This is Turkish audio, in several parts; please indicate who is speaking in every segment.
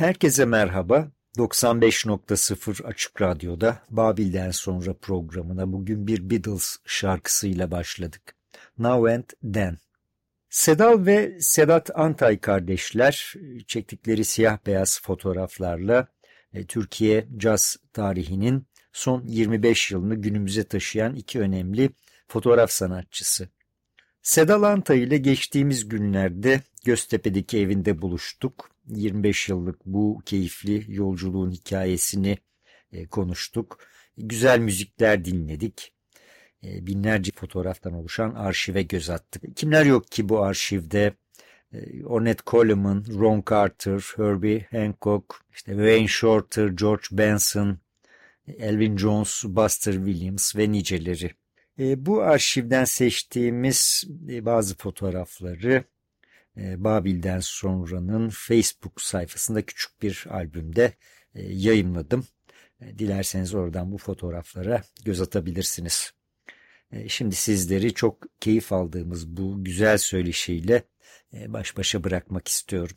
Speaker 1: Herkese merhaba. 95.0 Açık Radyo'da Babil'den sonra programına bugün bir Beatles şarkısıyla başladık. Now and Then. Sedal ve Sedat Antay kardeşler çektikleri siyah beyaz fotoğraflarla e, Türkiye caz tarihinin son 25 yılını günümüze taşıyan iki önemli fotoğraf sanatçısı. Sedal Antay ile geçtiğimiz günlerde Göztepe'deki evinde buluştuk. 25 yıllık bu keyifli yolculuğun hikayesini e, konuştuk. Güzel müzikler dinledik. E, binlerce fotoğraftan oluşan arşive göz attık. Kimler yok ki bu arşivde? E, Ornette Coleman, Ron Carter, Herbie Hancock, işte Wayne Shorter, George Benson, Elvin Jones, Buster Williams ve niceleri. Bu arşivden seçtiğimiz bazı fotoğrafları Babil'den sonranın Facebook sayfasında küçük bir albümde e, yayınladım. E, dilerseniz oradan bu fotoğraflara göz atabilirsiniz. Şimdi sizleri çok keyif aldığımız bu güzel söyleşiyle baş başa bırakmak istiyorum.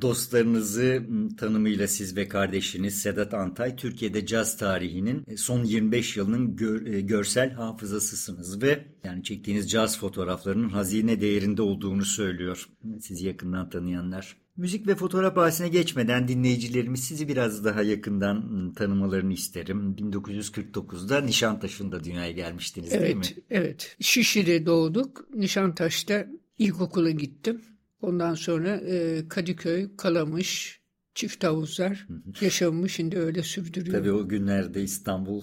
Speaker 1: Dostlarınızı tanımıyla siz ve kardeşiniz Sedat Antay Türkiye'de caz tarihinin e, son 25 yılının gör, e, görsel hafızasısınız ve yani çektiğiniz caz fotoğraflarının hazine değerinde olduğunu söylüyor sizi yakından tanıyanlar. Müzik ve fotoğraf bahsine geçmeden dinleyicilerimiz sizi biraz daha yakından tanımalarını isterim. 1949'da Nişantaşı'nda dünyaya gelmiştiniz
Speaker 2: evet,
Speaker 1: değil mi?
Speaker 2: Evet, evet. Şişli'de doğduk. Nişantaş'ta ilkokula gittim. Ondan sonra e, Kadıköy, Kalamış, çift havuzlar yaşamımı şimdi öyle sürdürüyorum.
Speaker 1: Tabii o günlerde İstanbul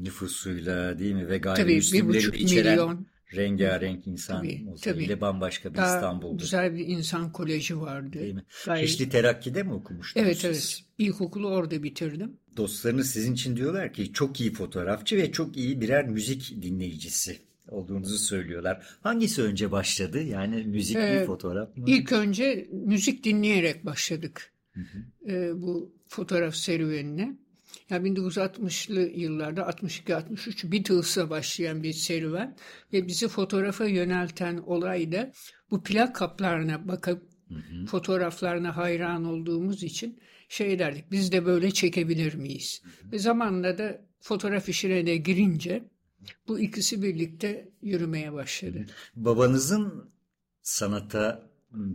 Speaker 1: nüfusuyla değil mi ve
Speaker 2: gayrimüslimleri içeren milyon.
Speaker 1: rengarenk insan tabii, tabii. bambaşka bir Daha İstanbul'du.
Speaker 2: güzel bir insan koleji vardı.
Speaker 1: Değil mi? Gayet... Şişli Terakki'de mi okumuştunuz
Speaker 2: Evet
Speaker 1: siz?
Speaker 2: evet. İlkokulu orada bitirdim.
Speaker 1: Dostlarınız sizin için diyorlar ki çok iyi fotoğrafçı ve çok iyi birer müzik dinleyicisi olduğunuzu söylüyorlar. Hangisi önce başladı? Yani müzik ee, mi, fotoğraf mı?
Speaker 2: İlk önce müzik dinleyerek başladık. Hı hı. Ee, bu fotoğraf serüvenine. Yani 1960'lı yıllarda 62-63 Beatles'a başlayan bir serüven ve bizi fotoğrafa yönelten olay da bu plak kaplarına bakıp hı hı. fotoğraflarına hayran olduğumuz için şey derdik biz de böyle çekebilir miyiz? Hı hı. Ve zamanla da fotoğraf işine de girince bu ikisi birlikte yürümeye başladı.
Speaker 1: Babanızın sanata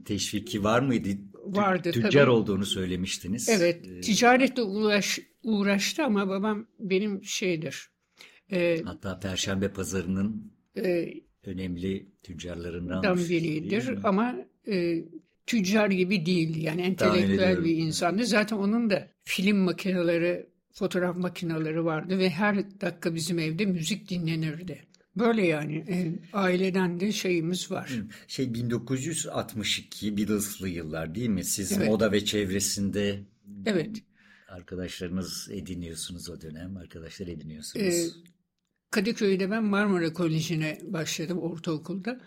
Speaker 1: teşviki var mıydı?
Speaker 2: Vardı
Speaker 1: Tüccar
Speaker 2: tabii.
Speaker 1: olduğunu söylemiştiniz.
Speaker 2: Evet, ee, ticaretle uğraş, uğraştı ama babam benim şeydir.
Speaker 1: E, Hatta Perşembe Pazarı'nın e, önemli tüccarlarından
Speaker 2: biridir ama e, tüccar gibi değildi. Yani entelektüel bir insandı. Zaten onun da film makineleri fotoğraf makineleri vardı ve her dakika bizim evde müzik dinlenirdi. Böyle yani e, aileden de şeyimiz var.
Speaker 1: Şey 1962 Beatles'lı yıllar değil mi? Siz evet. moda ve çevresinde
Speaker 2: Evet.
Speaker 1: Arkadaşlarınız ediniyorsunuz o dönem. Arkadaşlar ediniyorsunuz. Ee,
Speaker 2: Kadıköy'de ben Marmara Koleji'ne başladım ortaokulda.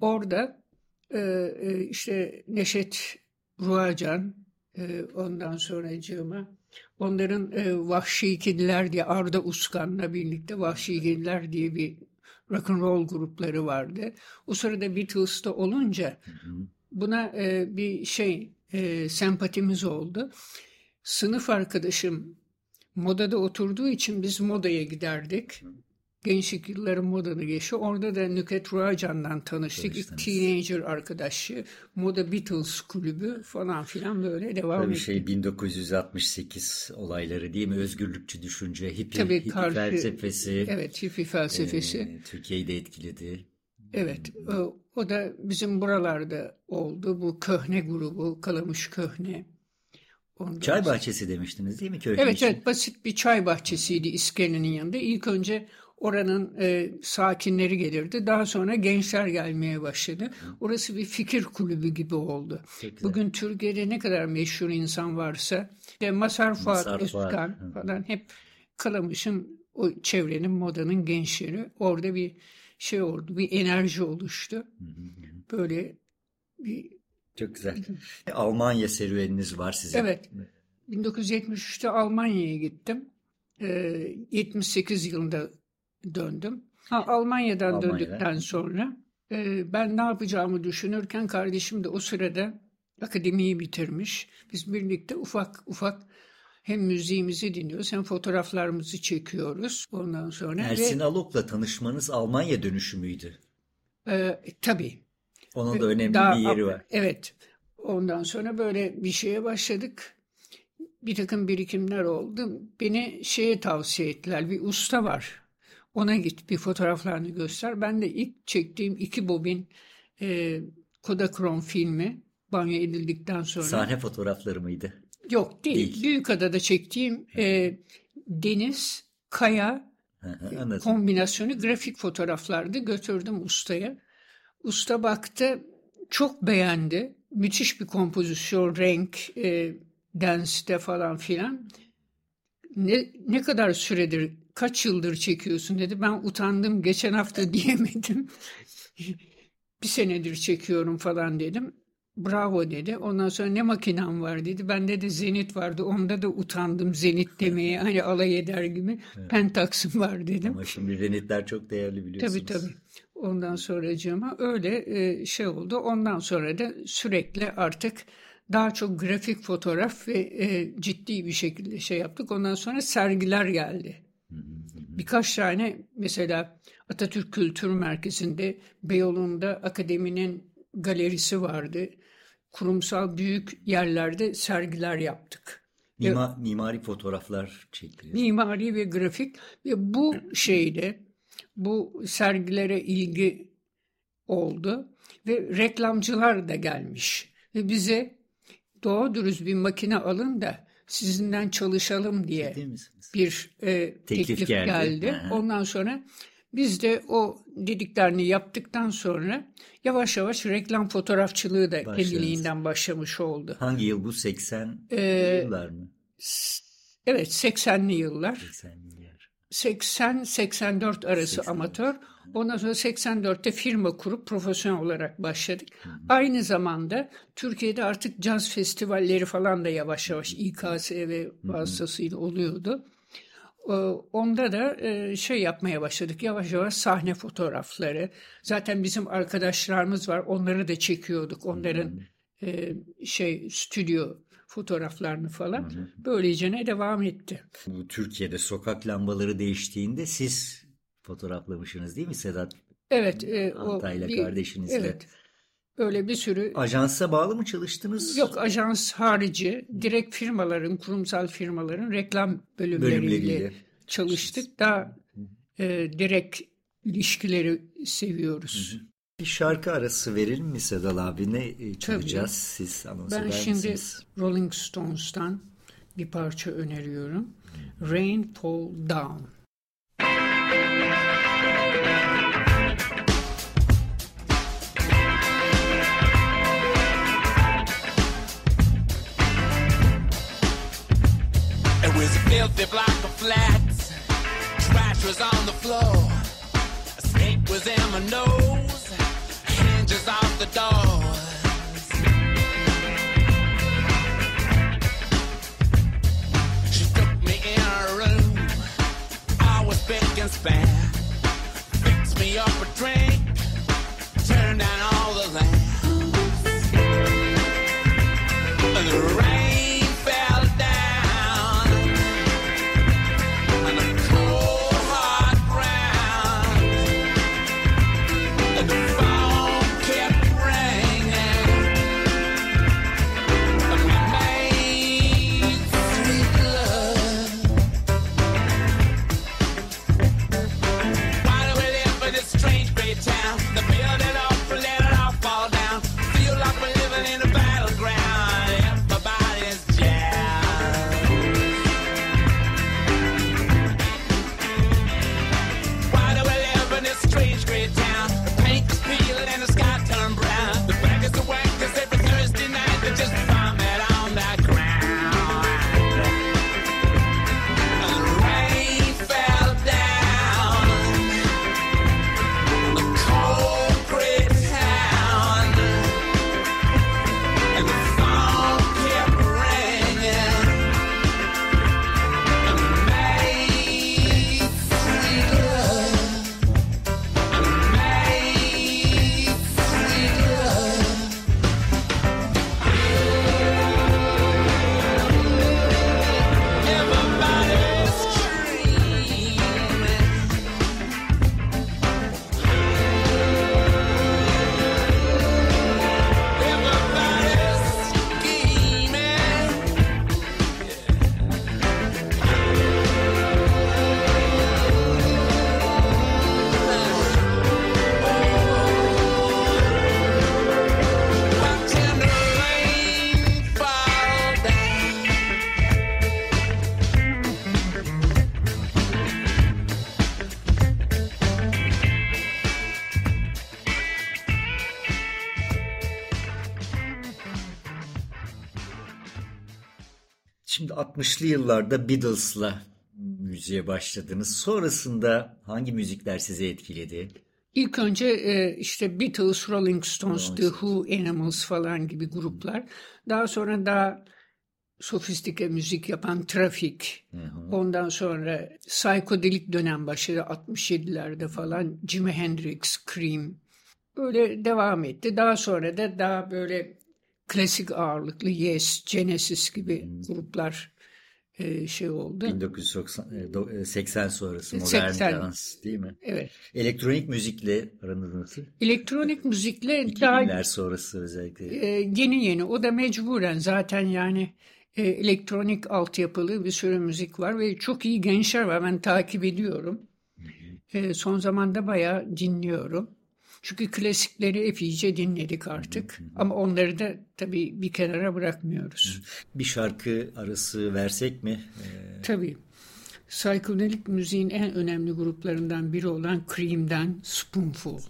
Speaker 2: Orada e, e, işte Neşet Ruacan e, ondan sonra cığıma Onların e, Vahşi Kediler diye Arda Uskan'la birlikte Vahşi Kediler diye bir rock and roll grupları vardı. O sırada Beatles'ta olunca buna e, bir şey e, sempatimiz oldu. Sınıf arkadaşım modada oturduğu için biz modaya giderdik. Gençlik yılları modanı geçiyor. Orada da Nüket Ruacan'dan tanıştık. İlk teenager arkadaşı. Moda Beatles kulübü falan filan böyle devam
Speaker 1: Tabii şey 1968 olayları değil mi? Özgürlükçü düşünce, hippie, Tabii hippie karşı, felsefesi.
Speaker 2: Evet, hippie felsefesi. E,
Speaker 1: Türkiye'yi de etkiledi.
Speaker 2: Evet, o, o da bizim buralarda oldu. Bu Köhne grubu, Kalamış Köhne.
Speaker 1: Ondan çay bahçesi demiştiniz değil mi
Speaker 2: Köhne Evet, için? evet basit bir çay bahçesiydi iskelenin yanında. İlk önce Oranın e, sakinleri gelirdi. Daha sonra gençler gelmeye başladı. Orası bir fikir kulübü gibi oldu. Bugün Türkiye'de ne kadar meşhur insan varsa işte Masar Fuat Özkan falan hep Kalamış'ın o çevrenin modanın gençleri. Orada bir şey oldu. Bir enerji oluştu. Böyle bir
Speaker 1: çok güzel. Almanya serüveniniz var sizin.
Speaker 2: Evet. 1973'te Almanya'ya gittim. 78 yılında döndüm. Ha, Almanya'dan Almanya'da. döndükten sonra e, ben ne yapacağımı düşünürken kardeşim de o sırada akademiyi bitirmiş. Biz birlikte ufak ufak hem müziğimizi dinliyoruz hem fotoğraflarımızı çekiyoruz. Ondan sonra
Speaker 1: Ersin
Speaker 2: ve
Speaker 1: Alok'la tanışmanız Almanya dönüşü müydü?
Speaker 2: e, tabii
Speaker 1: Onun da önemli
Speaker 2: Daha-
Speaker 1: bir yeri var.
Speaker 2: Evet. Ondan sonra böyle bir şeye başladık. Bir takım birikimler oldu. Beni şeye tavsiye ettiler. Bir usta var. Ona git bir fotoğraflarını göster. Ben de ilk çektiğim iki bobin e, Kodachrome filmi banyo edildikten sonra.
Speaker 1: Sahne fotoğrafları mıydı?
Speaker 2: Yok değil.
Speaker 1: Değil.
Speaker 2: Büyükada'da çektiğim e, deniz, kaya, kombinasyonu grafik fotoğraflardı. Götürdüm ustaya. Usta baktı, çok beğendi. Müthiş bir kompozisyon, renk, e, denste falan filan. Ne, ne kadar süredir, kaç yıldır çekiyorsun dedi. Ben utandım, geçen hafta diyemedim. bir senedir çekiyorum falan dedim. Bravo dedi. Ondan sonra ne makinem var dedi. Bende de Zenit vardı. Onda da utandım Zenit demeye. Hani alay eder gibi. Pentax'ım var dedim.
Speaker 1: Ama şimdi renitler çok değerli biliyorsunuz.
Speaker 2: Tabii tabii. Ondan sonracığıma öyle e, şey oldu. Ondan sonra da sürekli artık daha çok grafik fotoğraf ve e, ciddi bir şekilde şey yaptık. Ondan sonra sergiler geldi. Birkaç tane mesela Atatürk Kültür Merkezi'nde Beyoğlu'nda akademinin galerisi vardı. Kurumsal büyük yerlerde sergiler yaptık.
Speaker 1: Mima, mimari fotoğraflar çektiniz.
Speaker 2: Mimari ve grafik ve bu şeyde bu sergilere ilgi oldu ve reklamcılar da gelmiş ve bize doğru dürüst bir makine alın da sizinden çalışalım diye bir e,
Speaker 1: Teklif
Speaker 2: teklif,
Speaker 1: geldi.
Speaker 2: geldi. Ondan sonra biz de o dediklerini yaptıktan sonra yavaş yavaş reklam fotoğrafçılığı da
Speaker 1: Başladınız.
Speaker 2: kendiliğinden başlamış oldu.
Speaker 1: Hangi yıl bu? 80
Speaker 2: Ee,
Speaker 1: yıllar mı?
Speaker 2: Evet 80'li yıllar.
Speaker 1: 80 yıllar.
Speaker 2: 80-84 arası
Speaker 1: 84.
Speaker 2: amatör. Ondan sonra 84'te firma kurup profesyonel olarak başladık. Aynı zamanda Türkiye'de artık caz festivalleri falan da yavaş yavaş İKS ve vasıtasıyla oluyordu. Ee, Onda da e, şey yapmaya başladık. Yavaş yavaş sahne fotoğrafları. Zaten bizim arkadaşlarımız var. Onları da çekiyorduk. Onların e, şey stüdyo fotoğraflarını falan. Böylece ne devam etti.
Speaker 1: Bu Türkiye'de sokak lambaları değiştiğinde siz fotoğraflamışsınız değil mi Sedat?
Speaker 2: Evet. E, bir-
Speaker 1: kardeşinizle.
Speaker 2: Evet. Öyle bir sürü
Speaker 1: Ajansa bağlı mı çalıştınız?
Speaker 2: yok ajans harici direkt firmaların, kurumsal firmaların reklam bölümleriyle,
Speaker 1: Bölümleriyle.
Speaker 2: çalıştık. Daha e, direkt ilişkileri seviyoruz.
Speaker 1: Bir şarkı arası verelim mi Sedal abi? Ne e, çalacağız? Siz anons
Speaker 2: Ben
Speaker 1: eder
Speaker 2: şimdi
Speaker 1: misiniz?
Speaker 2: Rolling Stones'tan bir parça öneriyorum. Rain Fall Down.
Speaker 3: It a block of flats. Trash was on the floor. A snake was in my nose. Hinges off the doors. She took me in her room. I was big and span. Fixed me up a drink. Turned down
Speaker 1: 60'lı yıllarda Beatles'la müziğe başladınız. Sonrasında hangi müzikler sizi etkiledi?
Speaker 2: İlk önce e, işte Beatles, Rolling Stones, The Who, Animals falan gibi gruplar. Daha sonra daha sofistike müzik yapan Trafik. Ondan sonra psikodelik dönem başladı 67'lerde falan. Jimi Hendrix, Cream. Böyle devam etti. Daha sonra da daha böyle klasik ağırlıklı Yes, Genesis gibi gruplar şey oldu.
Speaker 1: 1980 e, sonrası modern 80. dans değil mi?
Speaker 2: Evet.
Speaker 1: Elektronik müzikle aranız nasıl?
Speaker 2: Elektronik müzikle
Speaker 1: 2000'ler sonrası özellikle.
Speaker 2: E, yeni yeni o da mecburen zaten yani e, elektronik altyapılı bir sürü müzik var ve çok iyi gençler var ben takip ediyorum. E, son zamanda bayağı dinliyorum. Çünkü klasikleri epeyce dinledik artık. Ama onları da tabii bir kenara bırakmıyoruz.
Speaker 1: Bir şarkı arası versek mi?
Speaker 2: Ee... Tabii. Psikodelik müziğin en önemli gruplarından biri olan Cream'den Spoonful.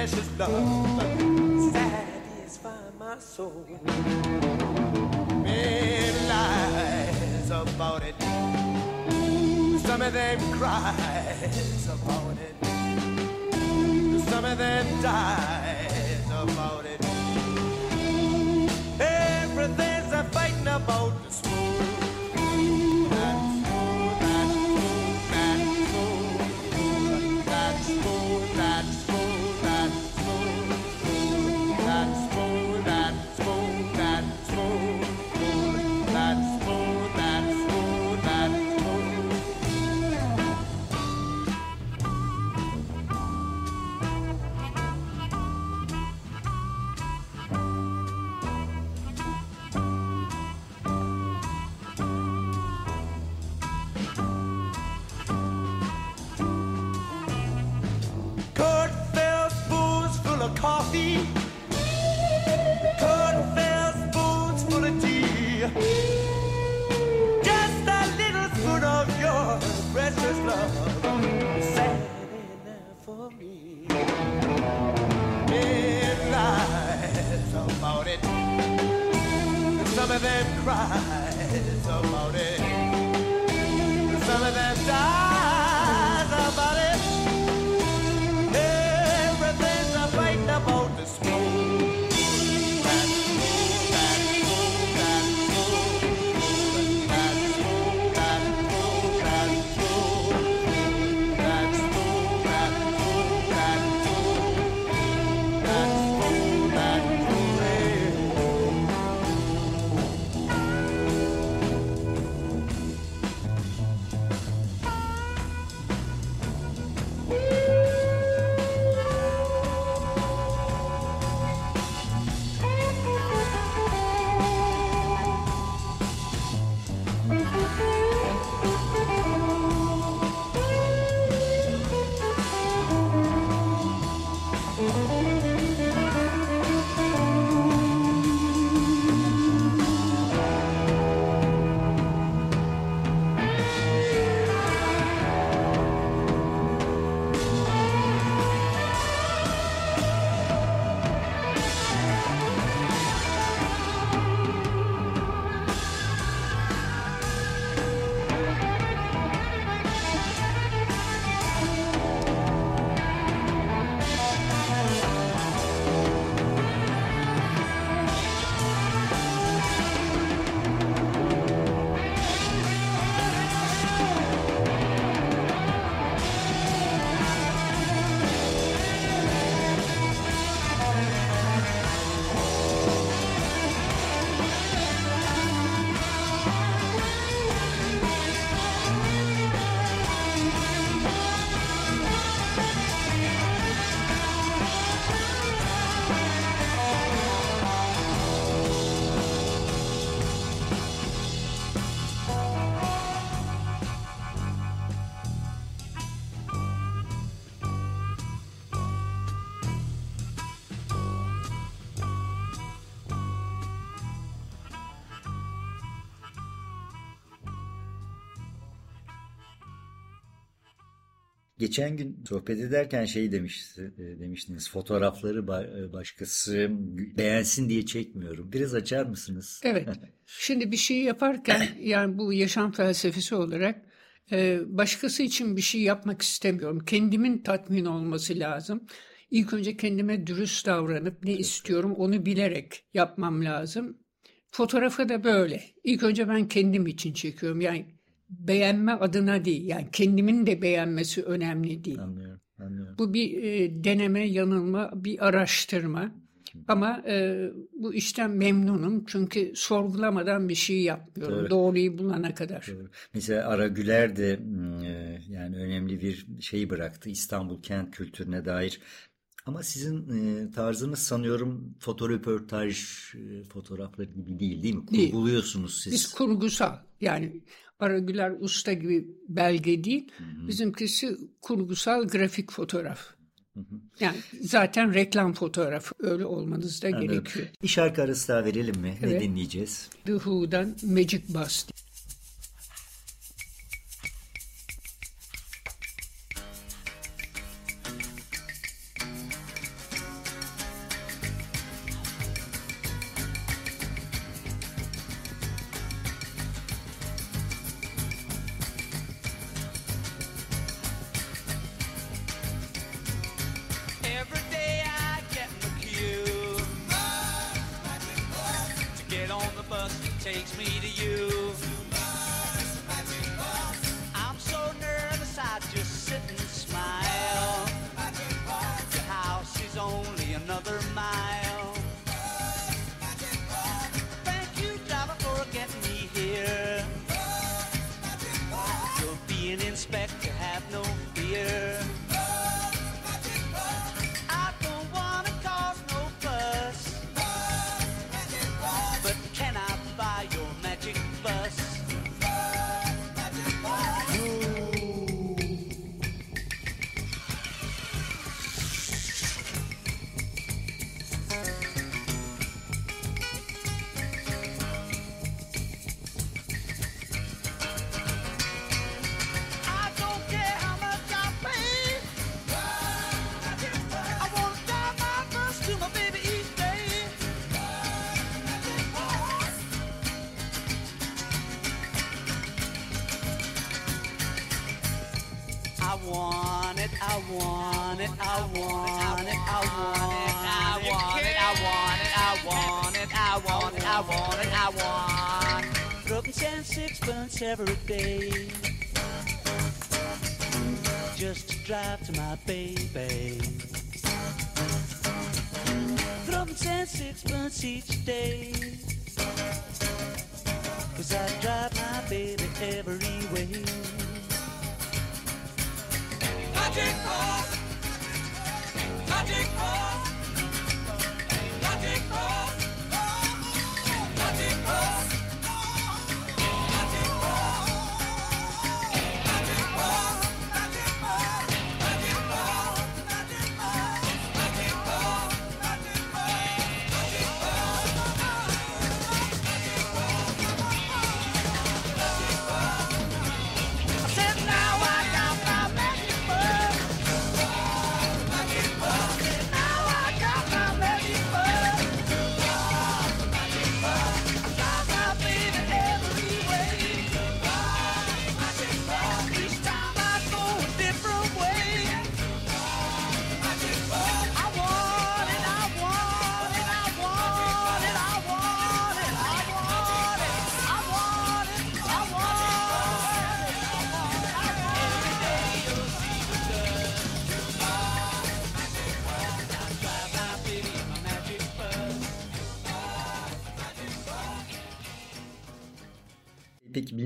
Speaker 2: Precious love satisfy my soul. Many lies about it. Some of them cries about it. Some of them dies about it. Everything's a fighting about for
Speaker 4: me. About it. Some of them cry about it. Some of them die.
Speaker 1: Geçen gün sohbet ederken şey demişti, e, demiştiniz fotoğrafları e, başkası beğensin diye çekmiyorum. Biraz açar mısınız?
Speaker 2: Evet. Şimdi bir şey yaparken yani bu yaşam felsefesi olarak e, başkası için bir şey yapmak istemiyorum. Kendimin tatmin olması lazım. İlk önce kendime dürüst davranıp ne istiyorum onu bilerek yapmam lazım. Fotoğrafa da böyle. İlk önce ben kendim için çekiyorum. Yani beğenme adına değil. Yani kendimin de beğenmesi önemli değil.
Speaker 1: Anlıyorum, anlıyorum.
Speaker 2: Bu bir e, deneme, yanılma, bir araştırma. Ama e, bu işten memnunum çünkü sorgulamadan bir şey yapmıyorum.
Speaker 1: Doğru.
Speaker 2: Doğruyu bulana kadar.
Speaker 1: Doğru. Mesela Ara Güler de e, yani önemli bir şey bıraktı İstanbul kent kültürüne dair. Ama sizin e, tarzınız sanıyorum fotoröportaj e, fotoğrafları gibi değil değil mi?
Speaker 2: Değil.
Speaker 1: Kurguluyorsunuz siz.
Speaker 2: Biz kurgusal yani Aragüler Usta gibi belge değil. Bizimkisi kurgusal grafik fotoğraf. Yani zaten reklam fotoğrafı öyle olmanız da
Speaker 1: Anladım.
Speaker 2: gerekiyor.
Speaker 1: Bir şarkı arası daha verelim mi? Ne
Speaker 2: Evet.
Speaker 1: dinleyeceğiz?
Speaker 2: The Who'dan Magic Bus.
Speaker 3: Every day just to drive to my baby.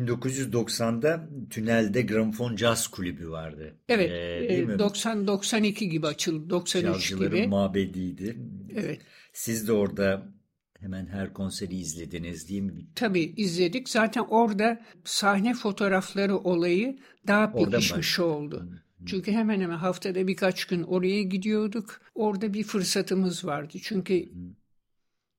Speaker 1: 1990'da Tünel'de Gramofon Caz Kulübü vardı.
Speaker 2: Evet,
Speaker 1: Ee, değil
Speaker 2: e,
Speaker 1: mi?
Speaker 2: 90-92 gibi açıldı, 93
Speaker 1: Cazcıların
Speaker 2: gibi.
Speaker 1: mabediydi.
Speaker 2: Evet.
Speaker 1: Siz de orada hemen her konseri izlediniz değil mi?
Speaker 2: Tabii izledik. Zaten orada sahne fotoğrafları olayı daha pekişmiş
Speaker 1: başladı.
Speaker 2: oldu. Çünkü hemen hemen haftada birkaç gün oraya gidiyorduk. Orada bir fırsatımız vardı. Çünkü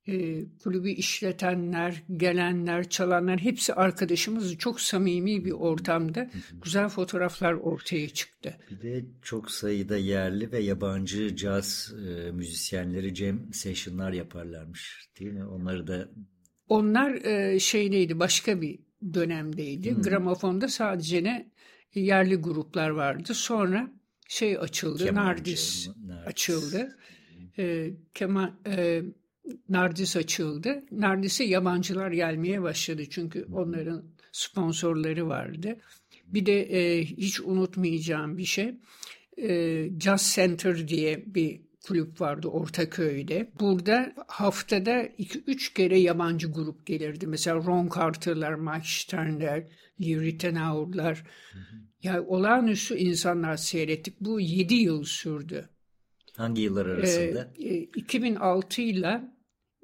Speaker 2: e, kulübü işletenler, gelenler, çalanlar hepsi arkadaşımız. Çok samimi bir ortamda güzel fotoğraflar ortaya çıktı.
Speaker 1: Bir de çok sayıda yerli ve yabancı caz e, müzisyenleri jam session'lar yaparlarmış değil mi? Onları da
Speaker 2: Onlar e, şeydeydi, başka bir dönemdeydi. Gramofonda sadece ne yerli gruplar vardı. Sonra şey açıldı,
Speaker 1: Kemancı,
Speaker 2: Nardis
Speaker 1: Nardis.
Speaker 2: açıldı. E, kema, e, Nardis açıldı. Nardis'e yabancılar gelmeye başladı çünkü onların sponsorları vardı. Bir de e, hiç unutmayacağım bir şey. E, Jazz Center diye bir kulüp vardı Ortaköy'de. Burada haftada 2-3 kere yabancı grup gelirdi. Mesela Ron Carter'lar, Mike Stern'ler, Lee Ritenour'lar. Ya olağanüstü insanlar seyrettik. Bu 7 yıl sürdü.
Speaker 1: hangi yıllar arasında?
Speaker 2: E, 2006 ile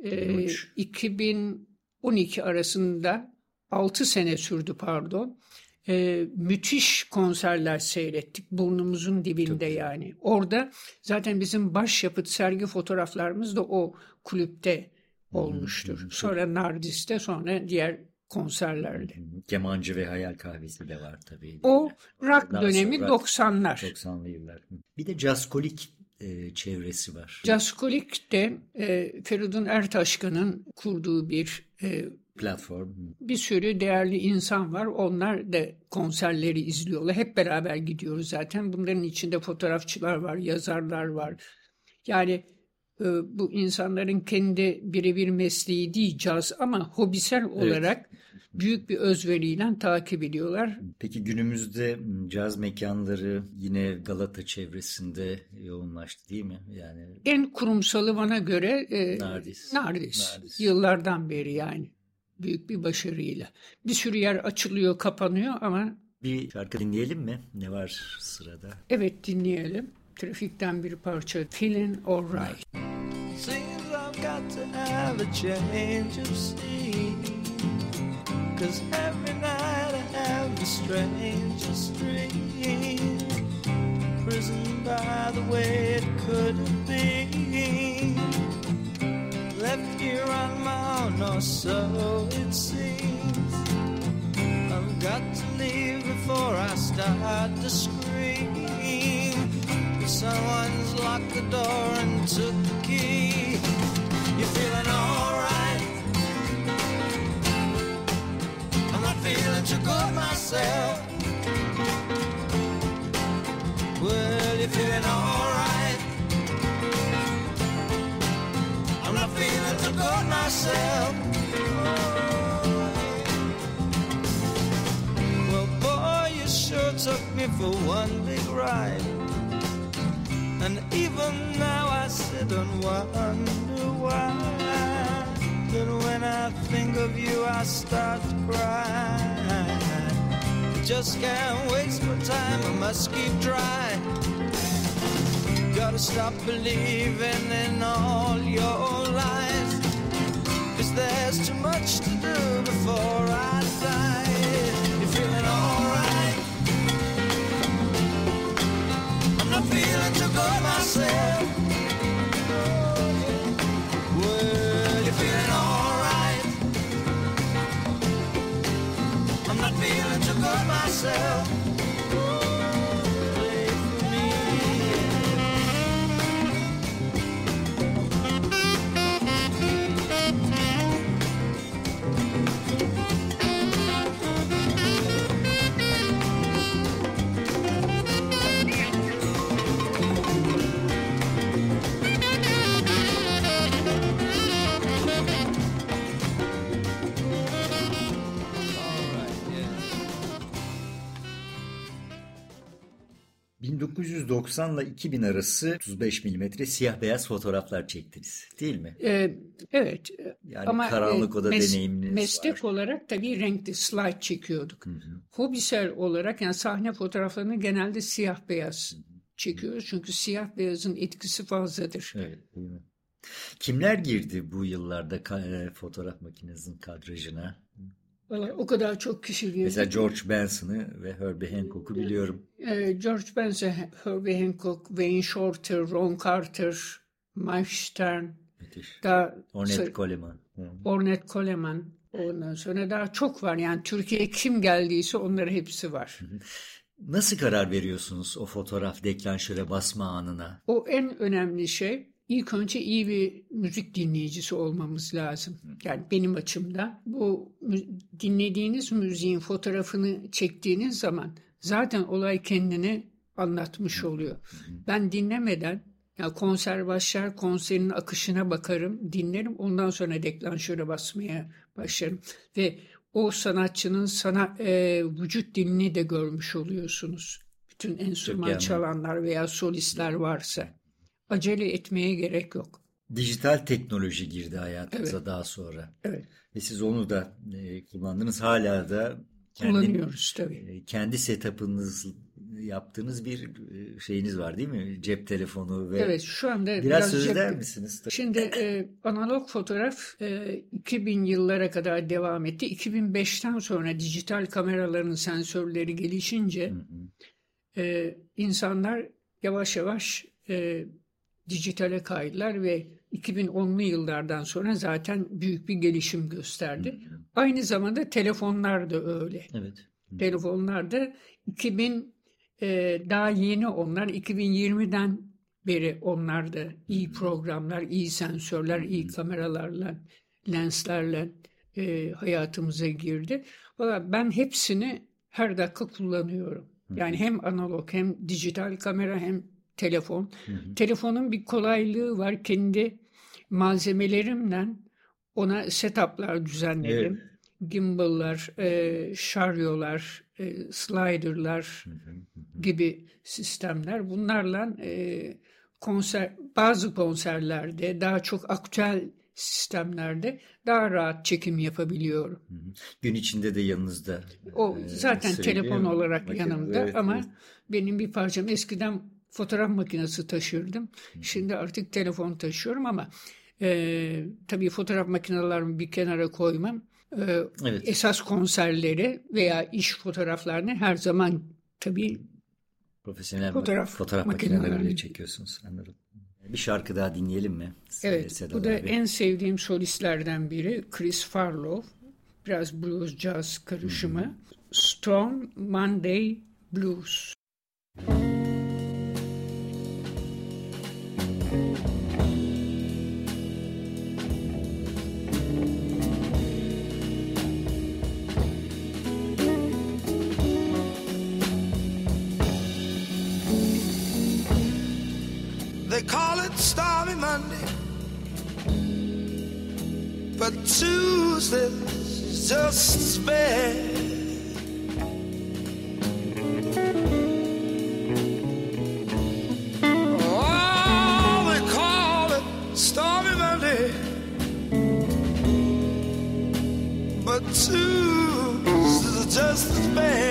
Speaker 2: e,
Speaker 1: 2013.
Speaker 2: 2012 arasında 6 sene sürdü pardon. E, müthiş konserler seyrettik burnumuzun dibinde yani. Orada zaten bizim başyapıt sergi fotoğraflarımız da o kulüpte olmuştur. Sonra Nardis'te sonra diğer konserlerde.
Speaker 1: Kemancı ve Hayal Kahvesi de var tabii.
Speaker 2: O rock
Speaker 1: Daha
Speaker 2: dönemi
Speaker 1: sonra-
Speaker 2: 90'lar.
Speaker 1: 90'lı yıllar. Bir de Jazzkolik e, çevresi var.
Speaker 2: Jaskolik de e, Feridun Ertaşkan'ın kurduğu bir e,
Speaker 1: Platform.
Speaker 2: bir sürü değerli insan var. Onlar da konserleri izliyorlar. Hep beraber gidiyoruz zaten. Bunların içinde fotoğrafçılar var, yazarlar var. Yani bu insanların kendi birebir mesleği değil caz ama hobisel olarak büyük bir özveriyle takip ediyorlar.
Speaker 1: Peki günümüzde caz mekanları yine Galata çevresinde yoğunlaştı değil mi? Yani
Speaker 2: En kurumsalı bana göre e,
Speaker 1: Nardis.
Speaker 2: Nardis.
Speaker 1: Nardis.
Speaker 2: Yıllardan beri yani. Büyük bir başarıyla. Bir sürü yer açılıyor, kapanıyor ama
Speaker 1: bir şarkı dinleyelim mi? Ne var sırada?
Speaker 2: evet dinleyelim. Trafikten bir parça. Feeling Alright.
Speaker 5: Seems I've got to have a change of scene. Cause every night I have the strangest dream. Prisoned by the way it could have been. Left here on my own, or so it seems. I've got to leave before I start to scream. Someone's locked the door and took the key. Well, you're feeling alright. I'm not feeling too good myself. Well, boy, you sure took me for one big ride. And even now I sit and wonder why. But when I think of you, I start to cry. Just can't waste my time, I must keep trying. Gotta stop believing in all your lies. Cause there's too much to do before I die. Myself.
Speaker 1: 1990 ile 2000 arası 35 milimetre siyah beyaz fotoğraflar çektiniz değil mi?
Speaker 2: Ee, evet.
Speaker 1: Yani karanlık oda deneyiminiz
Speaker 2: Meslek
Speaker 1: var.
Speaker 2: olarak tabii renkli slide çekiyorduk. Hobisel olarak yani sahne fotoğraflarını genelde siyah beyaz çekiyoruz. Çünkü siyah beyazın etkisi fazladır.
Speaker 1: Evet değil mi? Kimler girdi bu yıllarda e, fotoğraf makinesinin kadrajına?
Speaker 2: Vallahi o kadar çok kişi girdi.
Speaker 1: Mesela George Benson'ı ve Herbie Hancock'u biliyorum.
Speaker 2: George Benson, Herbie Hancock, Wayne Shorter, Ron Carter, Mike Stern,
Speaker 1: Müthiş.
Speaker 2: Daha
Speaker 1: Ornette Coleman.
Speaker 2: Ornette Coleman. Ondan sonra daha çok var. Yani Türkiye'ye kim geldiyse onların hepsi var.
Speaker 1: Nasıl karar veriyorsunuz o fotoğraf deklanşöre basma anına?
Speaker 2: O en önemli şey ilk önce iyi bir müzik dinleyicisi olmamız lazım. Yani benim açımdan bu dinlediğiniz müziğin fotoğrafını çektiğiniz zaman zaten olay kendini anlatmış oluyor. Ben dinlemeden ya konser başlar, konserin akışına bakarım, dinlerim. Ondan sonra deklanşöre basmaya başlarım. Ve o sanatçının sana e, vücut dilini de görmüş oluyorsunuz. Bütün enstrüman
Speaker 1: yani.
Speaker 2: çalanlar veya solistler varsa. Acele etmeye gerek yok.
Speaker 1: Dijital teknoloji girdi hayatınıza
Speaker 2: Evet.
Speaker 1: daha sonra.
Speaker 2: Evet.
Speaker 1: Ve siz onu da e, kullandınız. Hala da kendi,
Speaker 2: Kullanıyoruz tabii.
Speaker 1: e, kendi setup'ınız yaptığınız bir e, şeyiniz var değil mi? Cep telefonu ve
Speaker 2: Evet şu anda
Speaker 1: biraz,
Speaker 2: biraz
Speaker 1: söz
Speaker 2: cep-
Speaker 1: eder misiniz?
Speaker 2: Şimdi e, analog fotoğraf e, 2000 yıllara kadar devam etti. 2005'ten sonra dijital kameraların sensörleri gelişince e, insanlar yavaş yavaş e, dijitale kaydılar ve 2010'lu yıllardan sonra zaten büyük bir gelişim gösterdi. Aynı zamanda telefonlar da öyle.
Speaker 1: Evet.
Speaker 2: Telefonlar da 2000 e, daha yeni onlar 2020'den beri onlar da iyi programlar, iyi sensörler, iyi kameralarla, lenslerle e, hayatımıza girdi. Valla ben hepsini her dakika kullanıyorum. Yani hem analog hem dijital kamera hem telefon. Telefonun bir kolaylığı var. Kendi malzemelerimle ona setuplar düzenledim. Gimbal'lar, e, şaryolar, e, slider'lar gibi sistemler. Bunlarla e, konser, bazı konserlerde daha çok aktüel sistemlerde daha rahat çekim yapabiliyorum.
Speaker 1: Gün içinde de yanınızda.
Speaker 2: O
Speaker 1: e,
Speaker 2: zaten telefon olarak
Speaker 1: makine-
Speaker 2: yanımda
Speaker 1: Evet,
Speaker 2: ama
Speaker 1: evet.
Speaker 2: benim bir parçam eskiden fotoğraf makinesi taşırdım. Şimdi artık telefon taşıyorum ama e, tabii fotoğraf makinelerimi bir kenara koymam. E,
Speaker 1: Evet.
Speaker 2: Esas konserleri veya iş fotoğraflarını her zaman tabii
Speaker 1: Profesyonel
Speaker 2: Fotoğraf
Speaker 1: fotoğraf
Speaker 2: makineleriyle.
Speaker 1: çekiyorsunuz. Anladım. Bir şarkı daha dinleyelim mi?
Speaker 2: Evet,
Speaker 1: Sedat
Speaker 2: bu da
Speaker 1: abi.
Speaker 2: en sevdiğim solistlerden biri Chris Farlow. Biraz blues jazz karışımı. Storm Monday Blues.
Speaker 6: They Stormy Monday, but Tuesday's just as bad. Oh, call it Stormy Monday, but Tuesday's just as bad.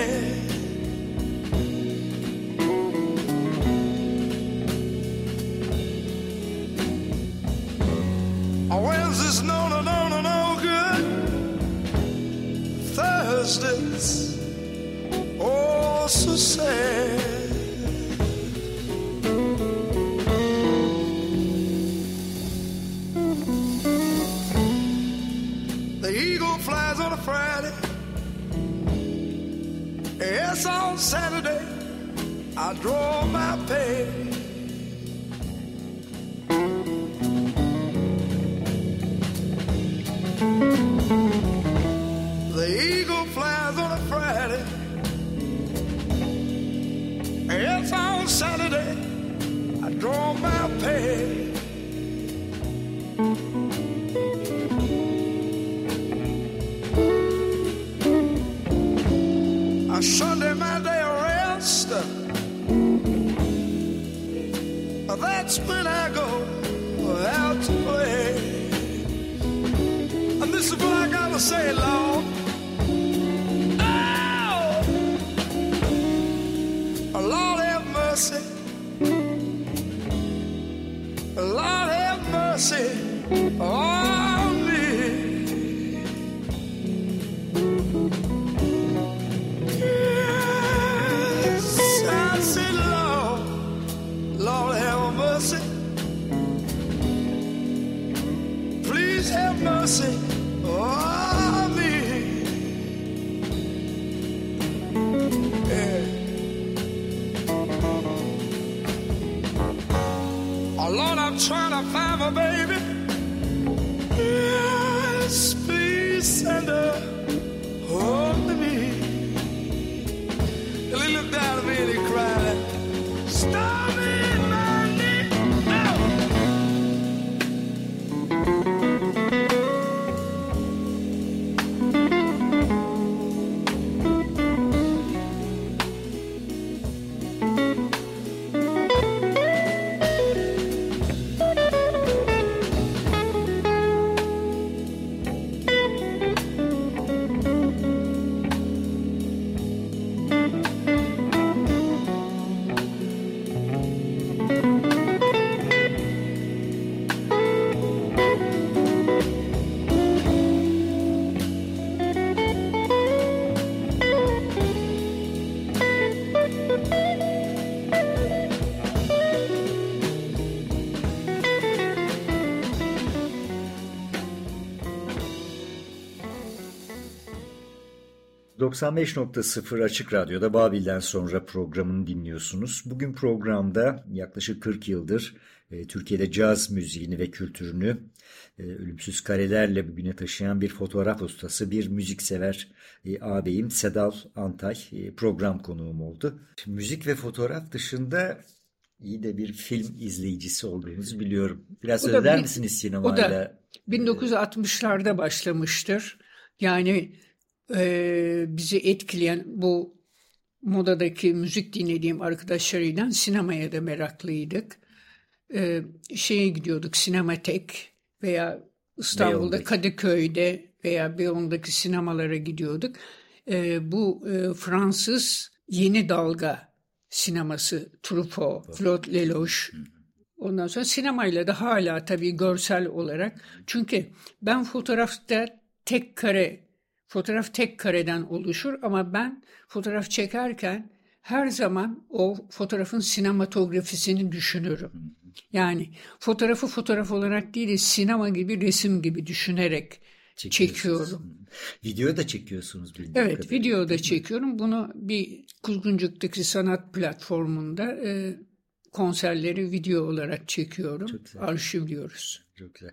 Speaker 6: Lord have mercy oh,
Speaker 1: ...95.0 Açık Radyo'da Babil'den sonra programını dinliyorsunuz. Bugün programda yaklaşık 40 yıldır e, Türkiye'de caz müziğini ve kültürünü e, ölümsüz karelerle bugüne taşıyan bir fotoğraf ustası, bir müziksever e, ağabeyim Sedal Antay e, program konuğum oldu. Müzik ve fotoğraf dışında iyi de bir film izleyicisi olduğunuzu biliyorum. Biraz
Speaker 2: O
Speaker 1: söyler misiniz
Speaker 2: O
Speaker 1: sinemayla?
Speaker 2: da 1960'larda başlamıştır. Yani e, bizi etkileyen bu modadaki müzik dinlediğim arkadaşlarıyla sinemaya da meraklıydık. E, şeye gidiyorduk sinematek veya İstanbul'da
Speaker 1: Beyoğlu'ndaki.
Speaker 2: Kadıköy'de veya Beyoğlu'ndaki sinemalara gidiyorduk. E, bu e, Fransız yeni dalga sineması Truffaut, Claude Lelouch Ondan sonra sinemayla da hala tabii görsel olarak. Çünkü ben fotoğrafta tek kare, fotoğraf tek kareden oluşur ama ben fotoğraf çekerken her zaman o fotoğrafın sinematografisini düşünürüm. Yani fotoğrafı fotoğraf olarak değil de sinema gibi resim gibi düşünerek çekiyorum.
Speaker 1: Video da çekiyorsunuz bildiğim
Speaker 2: Evet,
Speaker 1: kadarıyla.
Speaker 2: videoda çekiyorum. Bunu bir Kuzguncuk'taki sanat platformunda e, konserleri video olarak çekiyorum.
Speaker 1: Çok güzel.
Speaker 2: Arşivliyoruz.
Speaker 1: Çok güzel.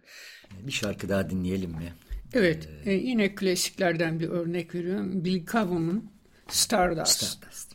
Speaker 1: Bir şarkı daha dinleyelim mi?
Speaker 2: Evet, e, yine klasiklerden bir örnek veriyorum. Bill Stardust.
Speaker 1: Stardust.
Speaker 6: Stardust.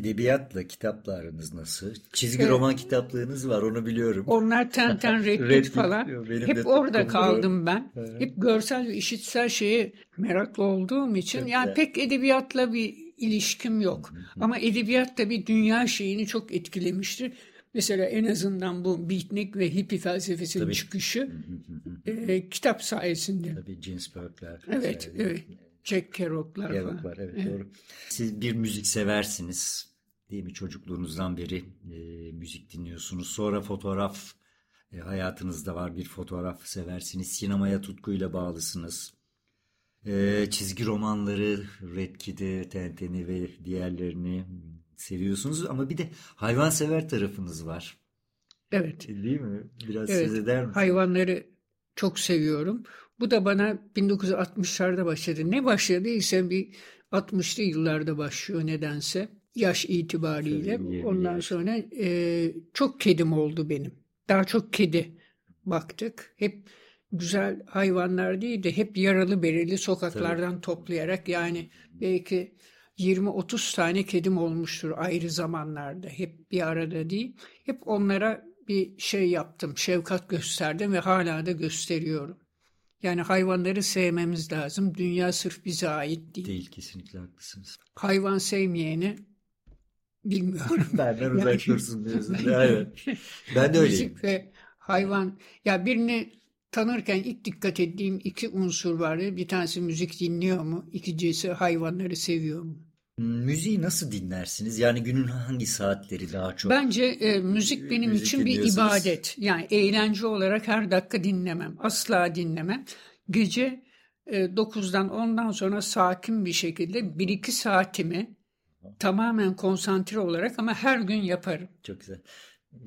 Speaker 1: Edebiyatla kitaplarınız nasıl? Çizgi roman kitaplığınız var onu biliyorum.
Speaker 2: Onlar Tenten
Speaker 1: Red
Speaker 2: Red
Speaker 1: Kit,
Speaker 2: falan.
Speaker 1: benim
Speaker 2: Hep orada kaldım ben. Hep görsel ve işitsel şeye meraklı olduğum için
Speaker 1: Çok
Speaker 2: yani pek edebiyatla bir ilişkim yok. Ama edebiyat da bir dünya şeyini çok etkilemiştir. Mesela en azından bu beatnik ve hippie felsefesinin
Speaker 1: Tabii.
Speaker 2: çıkışı e, kitap sayesinde.
Speaker 1: Tabii Ginsberg'ler.
Speaker 2: Evet, evet. Jack Kerouac'lar falan.
Speaker 1: Kerouac'lar, evet, doğru. Siz bir müzik seversiniz. Değil mi? Çocukluğunuzdan beri e, müzik dinliyorsunuz. Sonra fotoğraf e, hayatınızda var. Bir fotoğraf seversiniz. Sinemaya tutkuyla bağlısınız. E, çizgi romanları, Red Kid'i, Tenten'i ve diğerlerini seviyorsunuz. Ama bir de hayvansever tarafınız var.
Speaker 2: Evet.
Speaker 1: Değil mi? Biraz
Speaker 2: Evet,
Speaker 1: söz eder misiniz?
Speaker 2: hayvanları çok seviyorum. Bu da bana 1960'larda başladı. Ne başladıysa bir 60'lı yıllarda başlıyor nedense. Yaş itibariyle.
Speaker 1: Tabii,
Speaker 2: Ondan
Speaker 1: yaş.
Speaker 2: sonra e, çok kedim oldu benim. Daha çok kedi baktık. Hep güzel hayvanlar değil de hep yaralı bereli sokaklardan toplayarak yani belki 20-30 tane kedim olmuştur ayrı zamanlarda. Hep bir arada değil. Hep onlara bir şey yaptım, şefkat gösterdim ve hala da gösteriyorum. Yani hayvanları sevmemiz lazım. Dünya sırf bize ait değil.
Speaker 1: Değil kesinlikle haklısınız.
Speaker 2: Hayvan sevmeyeni bilmiyorum.
Speaker 1: Benden uzak dursun diyorsun. Evet. Ben de öyleyim.
Speaker 2: Müzik ve hayvan. Ya birini tanırken ilk dikkat ettiğim iki unsur vardı. Bir tanesi müzik dinliyor mu? İkincisi hayvanları seviyor mu?
Speaker 1: Müziği nasıl dinlersiniz? Yani günün hangi saatleri daha çok?
Speaker 2: Bence e, müzik benim
Speaker 1: Müzik
Speaker 2: için bir ibadet. Yani eğlence olarak her dakika dinlemem. Asla dinlemem. Gece e, 9'dan 10'dan sonra sakin bir şekilde 1-2 saatimi tamamen konsantre olarak ama her gün yaparım.
Speaker 1: Çok güzel.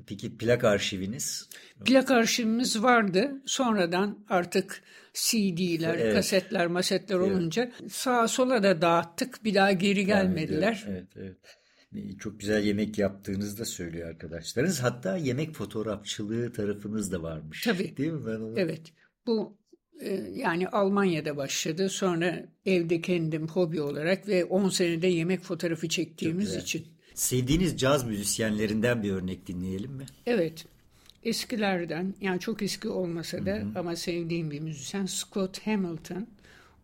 Speaker 1: Peki plak arşiviniz?
Speaker 2: Plak arşivimiz vardı. Sonradan artık CD'ler,
Speaker 1: Evet.
Speaker 2: kasetler, masetler olunca sağa sola da dağıttık. Bir daha geri gelmediler.
Speaker 1: Evet, evet. Çok güzel yemek yaptığınızı da söylüyor arkadaşlarınız. Hatta yemek fotoğrafçılığı tarafınız da varmış.
Speaker 2: Tabii.
Speaker 1: Değil mi? Ben onu...
Speaker 2: Evet. Bu yani Almanya'da başladı. Sonra evde kendim hobi olarak ve 10 senede yemek fotoğrafı çektiğimiz için.
Speaker 1: Sevdiğiniz caz müzisyenlerinden bir örnek dinleyelim mi?
Speaker 2: Evet. Eskilerden yani çok eski olmasa da ama sevdiğim bir müzisyen Scott Hamilton.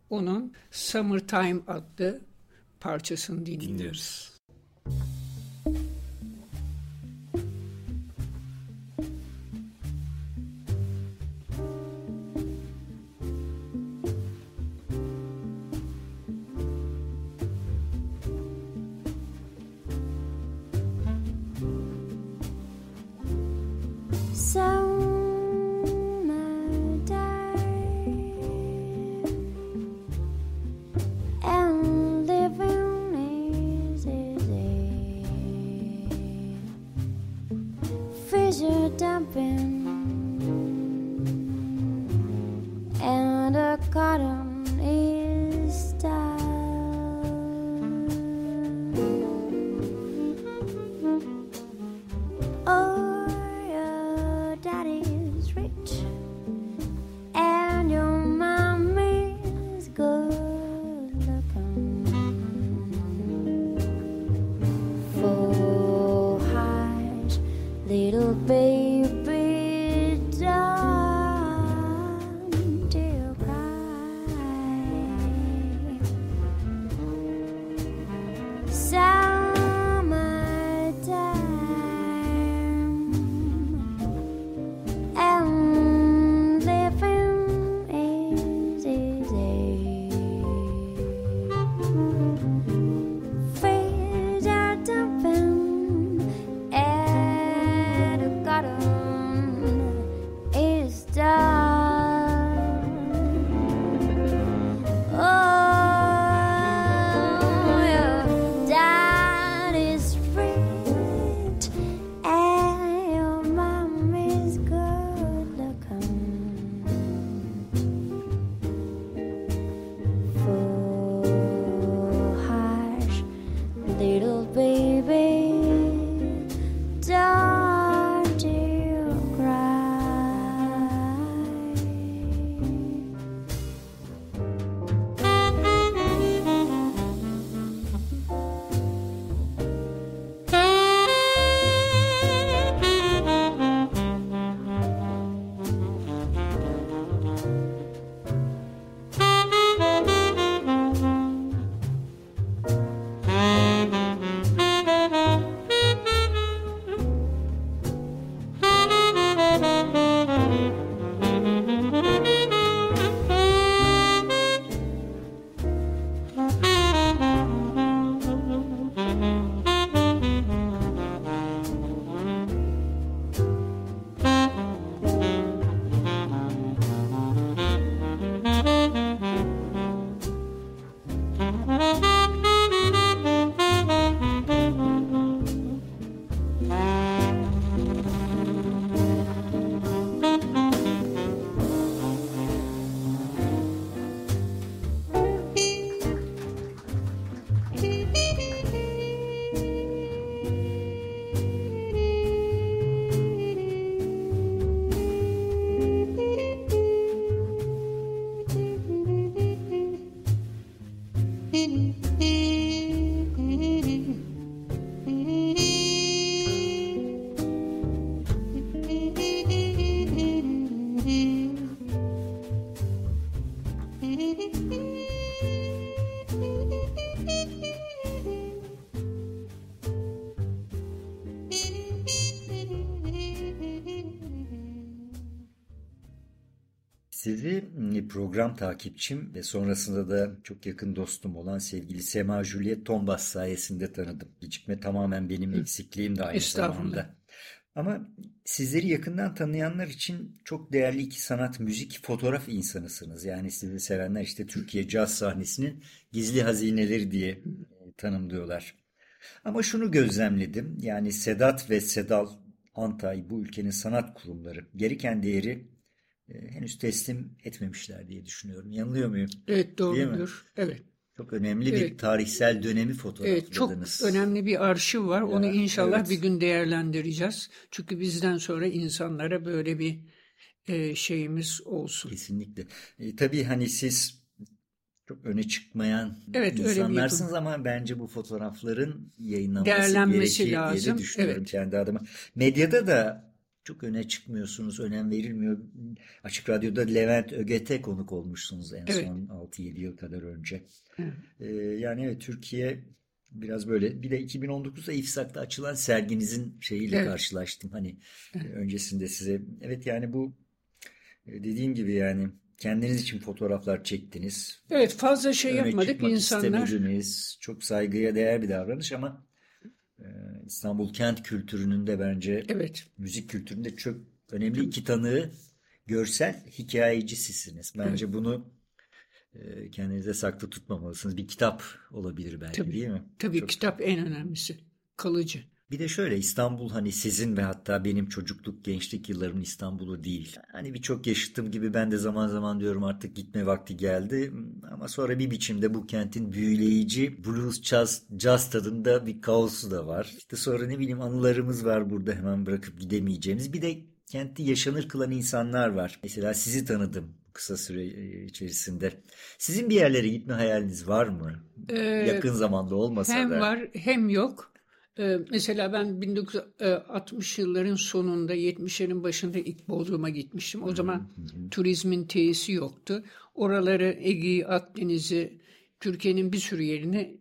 Speaker 2: Onun Summertime adlı parçasını dinliyoruz.
Speaker 1: Dinliyoruz. Mm-hmm. Program takipçim ve sonrasında da çok yakın dostum olan sevgili Sema Juliet Tombas sayesinde tanıdım. Gecikme tamamen benim eksikliğim de aynı zamanda. Ama sizleri yakından tanıyanlar için çok değerli iki sanat, müzik, fotoğraf insanısınız. Yani sizi sevenler işte Türkiye caz sahnesinin gizli hazineleri diye e, tanımlıyorlar. Ama şunu gözlemledim. Yani Sedat ve Sedal Antay bu ülkenin sanat kurumları gereken değeri e, henüz teslim etmemişler diye düşünüyorum. Yanılıyor muyum?
Speaker 2: Evet doğrudur. Evet.
Speaker 1: Çok önemli bir
Speaker 2: Evet.
Speaker 1: tarihsel dönemi
Speaker 2: Evet, çok
Speaker 1: fotoğrafladınız.
Speaker 2: önemli bir arşiv var. Onu
Speaker 1: Ya,
Speaker 2: inşallah
Speaker 1: evet.
Speaker 2: bir gün değerlendireceğiz. Çünkü bizden sonra insanlara böyle bir e, şeyimiz olsun.
Speaker 1: Kesinlikle. E, tabii hani siz çok öne çıkmayan
Speaker 2: Evet, bir
Speaker 1: insanlarsınız ama bence bu fotoğrafların yayınlanması gerekir diye
Speaker 2: lazım.
Speaker 1: düşünüyorum
Speaker 2: Evet.
Speaker 1: kendi adıma. Medyada da çok öne çıkmıyorsunuz, önem verilmiyor. Açık Radyo'da Levent Öget'e konuk olmuşsunuz en
Speaker 2: Evet.
Speaker 1: son 6-7 yıl kadar önce.
Speaker 2: Evet.
Speaker 1: E, yani evet Türkiye biraz böyle. Bir de 2019'da İFSAK'ta açılan serginizin şeyiyle
Speaker 2: Evet.
Speaker 1: karşılaştım. Hani e, öncesinde size. Evet yani bu e, dediğim gibi yani kendiniz için fotoğraflar çektiniz.
Speaker 2: Evet fazla şey
Speaker 1: Öne
Speaker 2: yapmadık. İnsanlar.
Speaker 1: Çok saygıya değer bir davranış ama İstanbul kent kültürünün de bence
Speaker 2: evet
Speaker 1: müzik kültüründe çok önemli iki tanığı görsel hikayeci sizsiniz. Bence bunu e, kendinize saklı tutmamalısınız. Bir kitap olabilir belki
Speaker 2: Tabii.
Speaker 1: değil mi?
Speaker 2: tabii
Speaker 1: Çok-
Speaker 2: kitap en önemlisi. Kalıcı.
Speaker 1: Bir de şöyle İstanbul hani sizin ve hatta benim çocukluk gençlik yıllarımın İstanbul'u değil. Hani birçok yaşıtım gibi ben de zaman zaman diyorum artık gitme vakti geldi. Ama sonra bir biçimde bu kentin büyüleyici blues jazz, jazz tadında bir kaosu da var. İşte sonra ne bileyim anılarımız var burada hemen bırakıp gidemeyeceğimiz. Bir de kenti yaşanır kılan insanlar var. Mesela sizi tanıdım kısa süre e, içerisinde. Sizin bir yerlere gitme hayaliniz var mı?
Speaker 2: Ee,
Speaker 1: Yakın zamanda olmasa
Speaker 2: Hem
Speaker 1: da.
Speaker 2: var hem yok. Ee, mesela ben 1960 yılların sonunda 70'lerin başında ilk Bodrum'a gitmiştim. O zaman turizmin tesisi yoktu. Oraları Ege'yi, Akdeniz'i, Türkiye'nin bir sürü yerini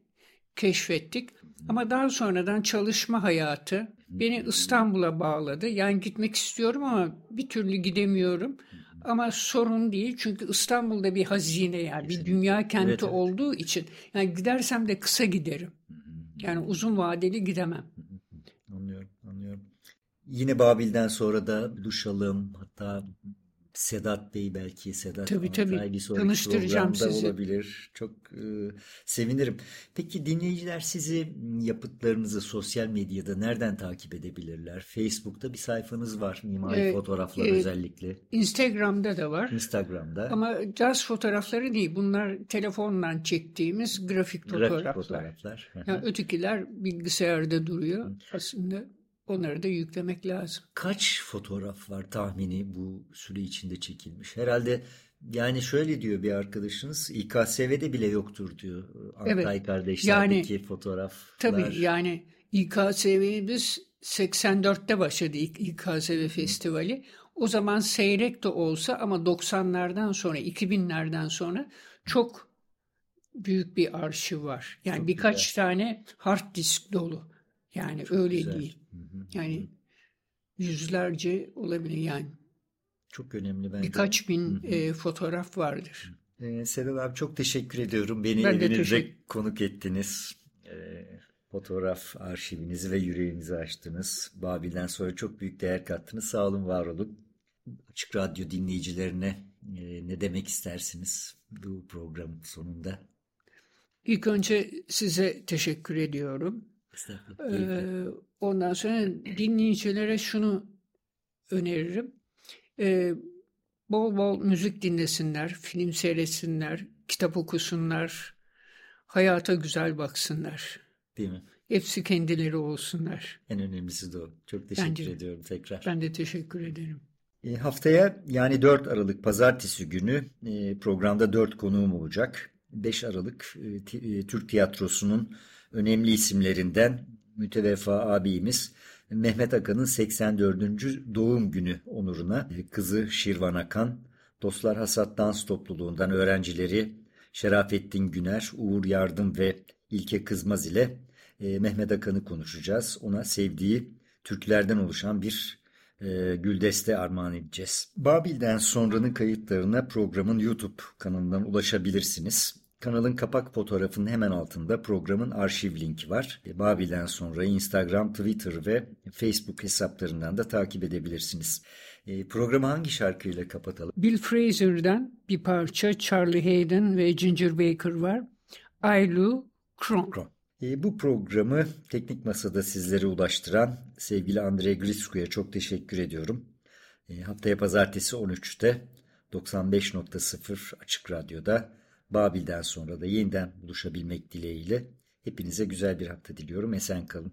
Speaker 2: keşfettik. Ama daha sonradan çalışma hayatı beni İstanbul'a bağladı. Yani gitmek istiyorum ama bir türlü gidemiyorum. Ama sorun değil çünkü İstanbul'da bir hazine yani bir dünya kenti
Speaker 1: Evet, evet.
Speaker 2: olduğu için yani gidersem de kısa giderim. Yani uzun vadeli gidemem.
Speaker 1: Anlıyorum, anlıyorum. Yine Babil'den sonra da buluşalım. Hatta Sedat Bey belki Sedat
Speaker 2: Tabii, tabii.
Speaker 1: Antay bir sonraki
Speaker 2: Tanıştıracağım
Speaker 1: programda
Speaker 2: sizi.
Speaker 1: olabilir. Çok e, sevinirim. Peki dinleyiciler sizi yapıtlarınızı sosyal medyada nereden takip edebilirler? Facebook'ta bir sayfanız var. Mimari
Speaker 2: Ee,
Speaker 1: fotoğraflar
Speaker 2: e,
Speaker 1: özellikle.
Speaker 2: Instagram'da da var.
Speaker 1: Instagram'da
Speaker 2: Ama caz fotoğrafları değil. Bunlar telefonla çektiğimiz grafik
Speaker 1: grafik
Speaker 2: fotoğraflar.
Speaker 1: fotoğraflar.
Speaker 2: Yani ötekiler bilgisayarda duruyor. Aslında onları da yüklemek lazım.
Speaker 1: Kaç fotoğraf var tahmini bu süre içinde çekilmiş? Herhalde yani şöyle diyor bir arkadaşınız İKSV'de bile yoktur diyor. Antay
Speaker 2: Evet.
Speaker 1: kardeşlerdeki fotoğraflar.
Speaker 2: Tabii yani İKSV'yi biz 84'te başladı İKSV Festivali. O zaman seyrek de olsa ama 90'lardan sonra 2000'lerden sonra çok büyük bir arşiv var. Yani
Speaker 1: Çok
Speaker 2: birkaç
Speaker 1: güzel.
Speaker 2: tane hard disk dolu. Yani öyle
Speaker 1: güzel.
Speaker 2: değil. Yani yüzlerce olabilir yani.
Speaker 1: Çok önemli bence.
Speaker 2: Birkaç bin e, fotoğraf vardır.
Speaker 1: Ee, Sedat abi çok teşekkür ediyorum. Beni
Speaker 2: Ben
Speaker 1: evinize konuk ettiniz. Ee, fotoğraf arşivinizi ve yüreğinizi açtınız. Babil'den sonra çok büyük değer kattınız. Sağ olun, var olun. Açık Radyo dinleyicilerine e, ne demek istersiniz bu programın sonunda?
Speaker 2: İlk önce size teşekkür ediyorum. Ee, ondan sonra dinleyicilere şunu öneririm. Ee, bol bol müzik dinlesinler, film seyretsinler, kitap okusunlar, hayata güzel baksınlar.
Speaker 1: Değil mi?
Speaker 2: Hepsi kendileri olsunlar.
Speaker 1: En önemlisi de o. Çok teşekkür
Speaker 2: Bence
Speaker 1: ediyorum tekrar.
Speaker 2: Ben de teşekkür ederim.
Speaker 1: E, haftaya yani 4 Aralık Pazartesi günü e, programda 4 konuğum olacak. 5 Aralık e, Türk tiyatrosunun önemli isimlerinden müteveffa abimiz Mehmet Akan'ın 84. doğum günü onuruna kızı Şirvan Akan, Dostlar Hasat Dans Topluluğundan öğrencileri Şerafettin Güner, Uğur Yardım ve İlke Kızmaz ile e, Mehmet Akan'ı konuşacağız. Ona sevdiği türkülerden oluşan bir e, Güldeste armağan edeceğiz. Babil'den sonranın kayıtlarına programın YouTube kanalından ulaşabilirsiniz. Kanalın kapak fotoğrafının hemen altında programın arşiv linki var. E, Babil'den sonra Instagram, Twitter ve Facebook hesaplarından da takip edebilirsiniz. E, programı hangi şarkıyla kapatalım?
Speaker 2: Bill Fraser'dan bir parça Charlie Hayden ve Ginger Baker var. I Lou Kron.
Speaker 1: E, bu programı Teknik Masa'da sizlere ulaştıran sevgili Andre Grisku'ya çok teşekkür ediyorum. E, haftaya pazartesi 13'te 95.0 Açık Radyo'da Babil'den sonra da yeniden buluşabilmek dileğiyle hepinize güzel bir hafta diliyorum. Esen kalın.